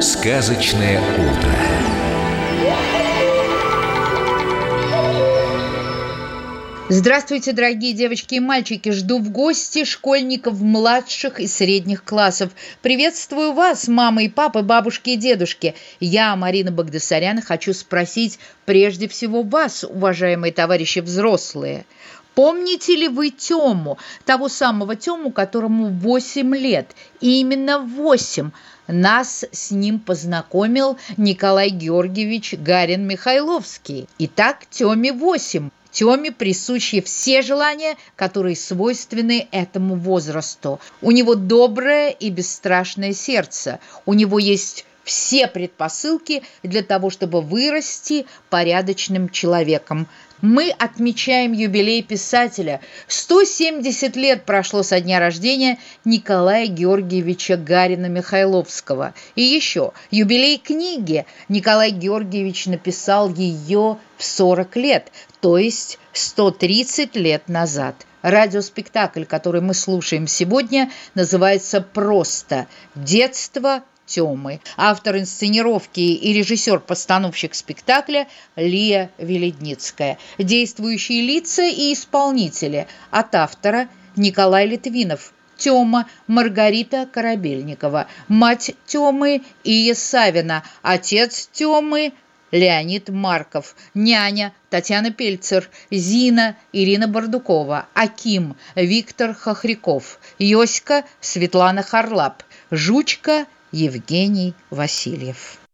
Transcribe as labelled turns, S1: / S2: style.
S1: Сказочное утро.
S2: Здравствуйте, дорогие девочки и мальчики! Жду в гости школьников младших и средних классов. Приветствую вас, мамы и папы, бабушки и дедушки. Я, Марина Багдасарян, хочу спросить прежде всего вас, уважаемые товарищи взрослые. Помните ли вы Тему, того самого Тему, которому 8 лет? И именно 8. Нас с ним познакомил Николай Георгиевич Гарин-Михайловский. Итак, Теме 8. Теме присущи все желания, которые свойственны этому возрасту. У него доброе и бесстрашное сердце. У него есть все предпосылки для того, чтобы вырасти порядочным человеком. Мы отмечаем юбилей писателя. 170 лет прошло со дня рождения Николая Георгиевича Гарина-Михайловского. И еще, юбилей книги. Николай Георгиевич написал ее в 40 лет, то есть 130 лет назад. Радиоспектакль, который мы слушаем сегодня, называется просто «Детство Темы. Автор инсценировки и режиссер-постановщик спектакля Лия Веледницкая. Действующие лица и исполнители от автора Николай Литвинов. Тёма Маргарита Корабельникова, мать Тёмы Ия Савина, отец Тёмы Леонид Марков, няня Татьяна Пельцер, Зина Ирина Бардукова, Аким Виктор Хохряков, Йоська Светлана Харлап, Жучка Евгений Васильев.